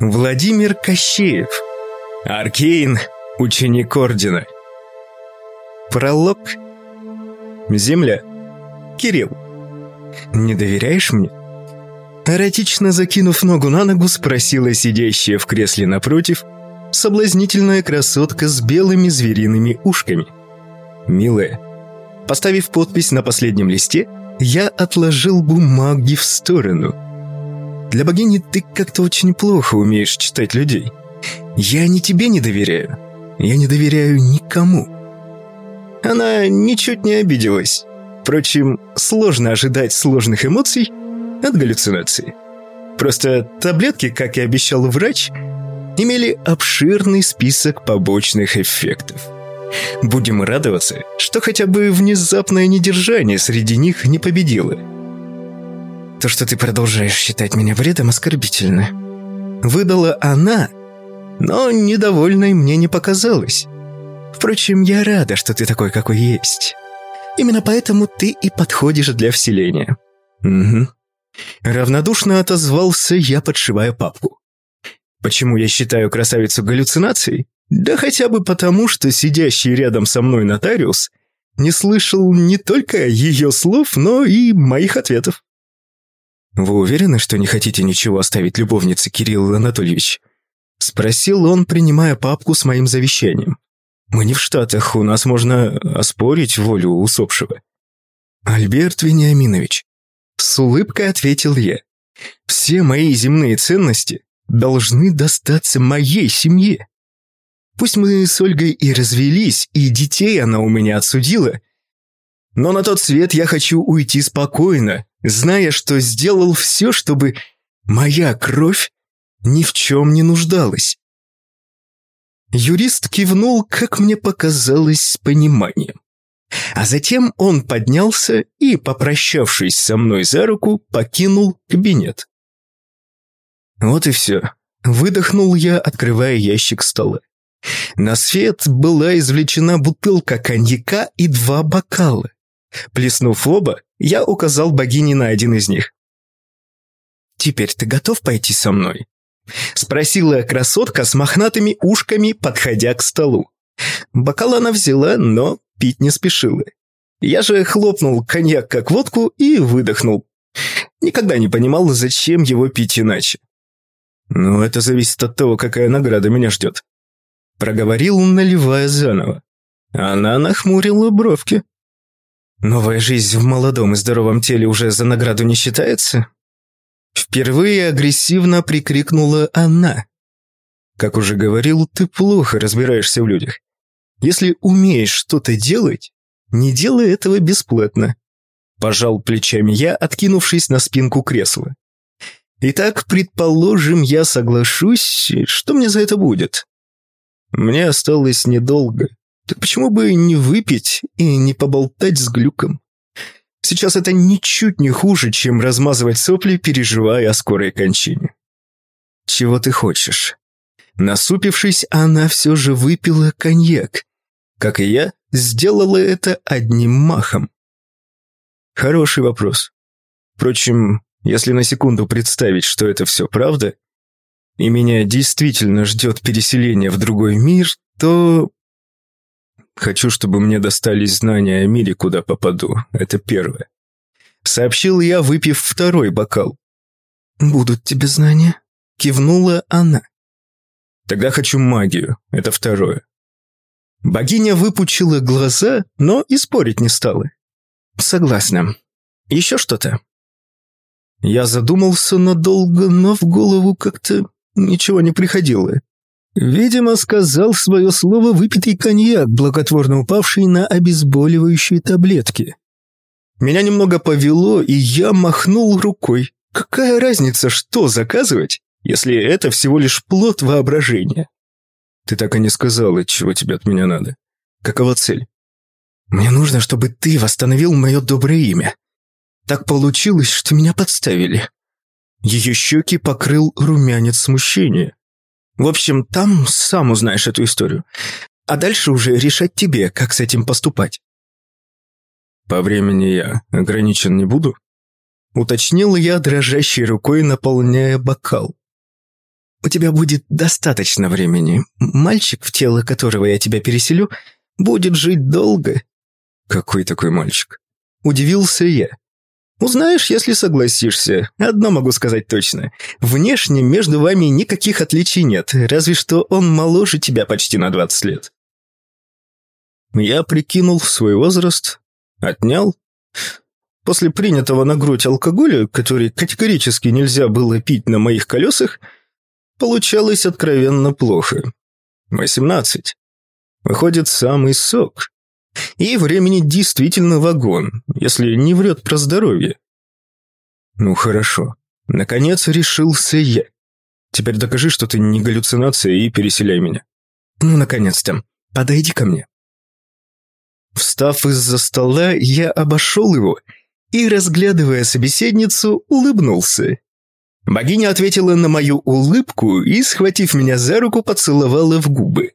Владимир Кощеев. Аркейн, ученик Ордена. Пролог. Земля. Кирилл. Не доверяешь мне? Эротично закинув ногу на ногу, спросила сидящая в кресле напротив соблазнительная красотка с белыми звериными ушками. «Милая». Поставив подпись на последнем листе, я отложил бумаги в сторону. «Для богини ты как-то очень плохо умеешь читать людей. Я не тебе не доверяю. Я не доверяю никому». Она ничуть не обиделась. Впрочем, сложно ожидать сложных эмоций от галлюцинации. Просто таблетки, как и обещал врач, имели обширный список побочных эффектов. Будем радоваться, что хотя бы внезапное недержание среди них не победило. То, что ты продолжаешь считать меня бредом, оскорбительно. Выдала она, но недовольной мне не показалось. Впрочем, я рада, что ты такой, какой есть. Именно поэтому ты и подходишь для вселения. Угу. Равнодушно отозвался я, подшивая папку. Почему я считаю красавицу галлюцинацией? Да хотя бы потому, что сидящий рядом со мной нотариус не слышал не только ее слов, но и моих ответов. «Вы уверены, что не хотите ничего оставить любовнице, Кирилл Анатольевич?» Спросил он, принимая папку с моим завещанием. «Мы не в Штатах, у нас можно оспорить волю усопшего». «Альберт Вениаминович», — с улыбкой ответил я, «все мои земные ценности должны достаться моей семье. Пусть мы с Ольгой и развелись, и детей она у меня отсудила, но на тот свет я хочу уйти спокойно, зная, что сделал все, чтобы моя кровь ни в чем не нуждалась. Юрист кивнул, как мне показалось, с пониманием. А затем он поднялся и, попрощавшись со мной за руку, покинул кабинет. Вот и все. Выдохнул я, открывая ящик стола. На свет была извлечена бутылка коньяка и два бокала. Плеснув оба, я указал богине на один из них. «Теперь ты готов пойти со мной?» Спросила красотка с мохнатыми ушками, подходя к столу. Бокал она взяла, но пить не спешила. Я же хлопнул коньяк как водку и выдохнул. Никогда не понимал, зачем его пить иначе. «Ну, это зависит от того, какая награда меня ждет», — проговорил, наливая заново. Она нахмурила бровки. «Новая жизнь в молодом и здоровом теле уже за награду не считается?» Впервые агрессивно прикрикнула она. «Как уже говорил, ты плохо разбираешься в людях. Если умеешь что-то делать, не делай этого бесплатно». Пожал плечами я, откинувшись на спинку кресла. Итак, предположим, я соглашусь, что мне за это будет? Мне осталось недолго. Так почему бы не выпить и не поболтать с глюком? Сейчас это ничуть не хуже, чем размазывать сопли, переживая о скорой кончине. Чего ты хочешь? Насупившись, она все же выпила коньяк. Как и я, сделала это одним махом. Хороший вопрос. Впрочем, если на секунду представить, что это все правда, и меня действительно ждет переселение в другой мир, то... Хочу, чтобы мне достались знания о мире, куда попаду. Это первое. Сообщил я, выпив второй бокал. «Будут тебе знания?» Кивнула она. «Тогда хочу магию. Это второе». Богиня выпучила глаза, но и спорить не стала. «Согласна. Еще что-то?» Я задумался надолго, но в голову как-то ничего не приходило. Видимо, сказал свое слово выпитый коньяк, благотворно упавший на обезболивающие таблетки. Меня немного повело, и я махнул рукой. Какая разница, что заказывать, если это всего лишь плод воображения? Ты так и не сказала, чего тебе от меня надо. Какова цель? Мне нужно, чтобы ты восстановил мое доброе имя. Так получилось, что меня подставили. Ее щеки покрыл румянец смущения. В общем, там сам узнаешь эту историю. А дальше уже решать тебе, как с этим поступать. По времени я ограничен не буду? Уточнил я дрожащей рукой, наполняя бокал. У тебя будет достаточно времени. Мальчик, в тело которого я тебя переселю, будет жить долго». «Какой такой мальчик?» Удивился я. «Узнаешь, если согласишься. Одно могу сказать точно. Внешне между вами никаких отличий нет, разве что он моложе тебя почти на 20 лет». Я прикинул свой возраст, отнял. После принятого на грудь алкоголя, который категорически нельзя было пить на моих колесах, получалось откровенно плохо. Восемнадцать. Выходит, самый сок. И времени действительно вагон, если не врет про здоровье. Ну хорошо. Наконец решился я. Теперь докажи, что ты не галлюцинация и переселяй меня. Ну, наконец-то. Подойди ко мне. Встав из-за стола, я обошел его и, разглядывая собеседницу, улыбнулся. Богиня ответила на мою улыбку и, схватив меня за руку, поцеловала в губы.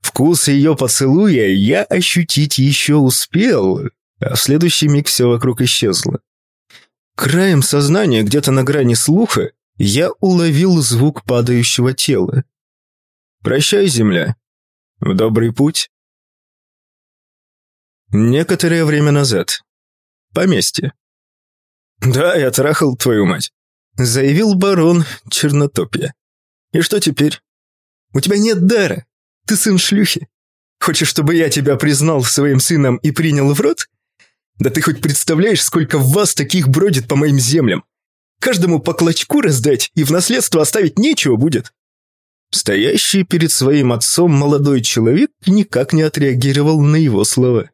Вкус ее поцелуя я ощутить еще успел, а в следующий миг все вокруг исчезло. Краем сознания, где-то на грани слуха, я уловил звук падающего тела. «Прощай, земля. В добрый путь». Некоторое время назад. Поместье. «Да, я трахал твою мать», — заявил барон Чернотопья. «И что теперь? У тебя нет дара. Ты сын шлюхи. Хочешь, чтобы я тебя признал своим сыном и принял в рот? Да ты хоть представляешь, сколько вас таких бродит по моим землям? Каждому по клочку раздать и в наследство оставить нечего будет». Стоящий перед своим отцом молодой человек никак не отреагировал на его слова.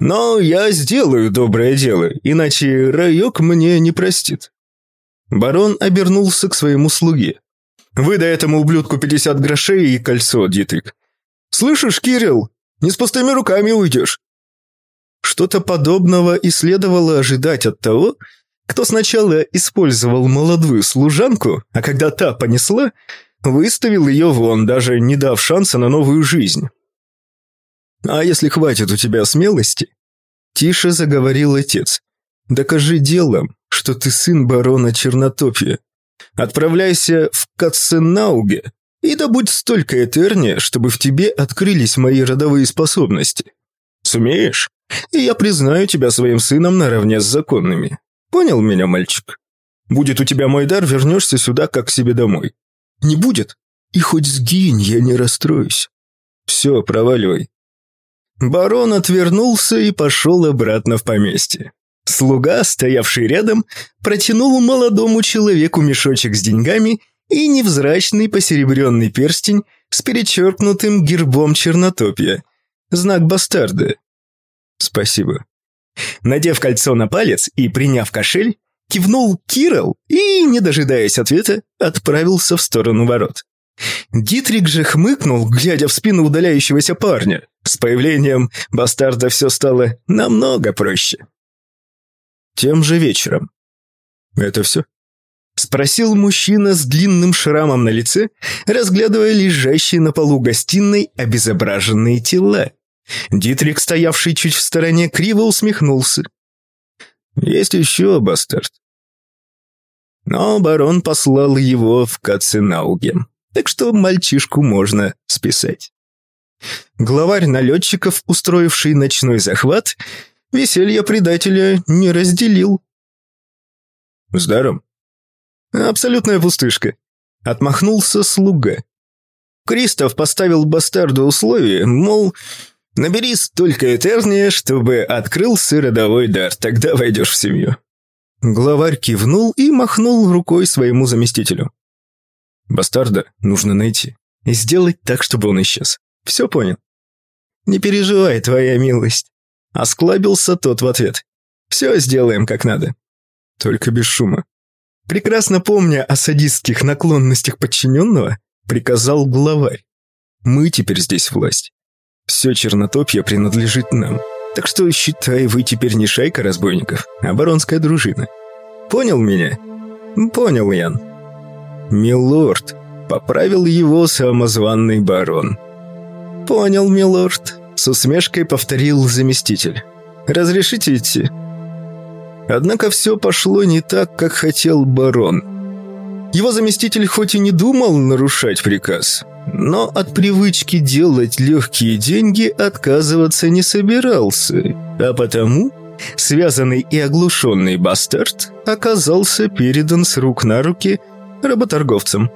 Но я сделаю доброе дело, иначе Райок мне не простит». Барон обернулся к своему слуге. «Выдай этому ублюдку пятьдесят грошей и кольцо, Дитрик. Слышишь, Кирилл, не с пустыми руками уйдешь». Что-то подобного и следовало ожидать от того, кто сначала использовал молодую служанку, а когда та понесла, выставил ее вон, даже не дав шанса на новую жизнь. «А если хватит у тебя смелости?» Тише заговорил отец. «Докажи делом, что ты сын барона Чернотопия. Отправляйся в Каценауге и добудь столько Этерния, чтобы в тебе открылись мои родовые способности. Сумеешь? И я признаю тебя своим сыном наравне с законными. Понял меня, мальчик? Будет у тебя мой дар, вернешься сюда, как к себе домой. Не будет? И хоть сгинь, я не расстроюсь. Все, проваливай. Барон отвернулся и пошел обратно в поместье. Слуга, стоявший рядом, протянул молодому человеку мешочек с деньгами и невзрачный посеребренный перстень с перечеркнутым гербом чернотопья. Знак бастарда. Спасибо. Надев кольцо на палец и приняв кошель, кивнул Кирилл и, не дожидаясь ответа, отправился в сторону ворот. Дитрик же хмыкнул, глядя в спину удаляющегося парня. С появлением бастарда все стало намного проще. Тем же вечером. «Это все?» Спросил мужчина с длинным шрамом на лице, разглядывая лежащие на полу гостиной обезображенные тела. Дитрик, стоявший чуть в стороне, криво усмехнулся. «Есть еще бастард». Но барон послал его в Каценауге, так что мальчишку можно списать. Главарь налетчиков, устроивший ночной захват, веселье предателя не разделил. «С даром?» «Абсолютная пустышка», — отмахнулся слуга. Кристоф поставил бастарду условие, мол, набери столько Этерния, чтобы открылся родовой дар, тогда войдешь в семью. Главарь кивнул и махнул рукой своему заместителю. Бастарда нужно найти и сделать так, чтобы он исчез. Все понял?» «Не переживай, твоя милость», — осклабился тот в ответ. «Все сделаем как надо. Только без шума». Прекрасно помня о садистских наклонностях подчиненного, приказал главарь. «Мы теперь здесь власть. Все чернотопье принадлежит нам. Так что, считай, вы теперь не шайка разбойников, а баронская дружина. Понял меня?» «Понял, Ян». «Милорд», — поправил его самозванный барон. «Понял, милорд», — с усмешкой повторил заместитель. «Разрешите идти?» Однако все пошло не так, как хотел барон. Его заместитель хоть и не думал нарушать приказ, но от привычки делать легкие деньги отказываться не собирался, а потому связанный и оглушенный бастард оказался передан с рук на руки работорговцам.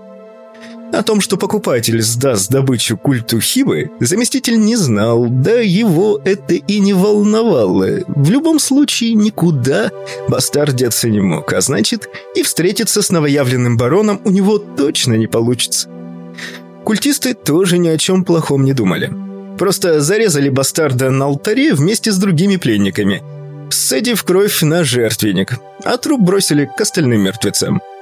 О том, что покупатель сдаст добычу культу Хибы, заместитель не знал, да его это и не волновало. В любом случае, никуда бастард деться не мог, а значит, и встретиться с новоявленным бароном у него точно не получится. Культисты тоже ни о чем плохом не думали. Просто зарезали бастарда на алтаре вместе с другими пленниками, сцедив кровь на жертвенник, а труп бросили к остальным мертвецам –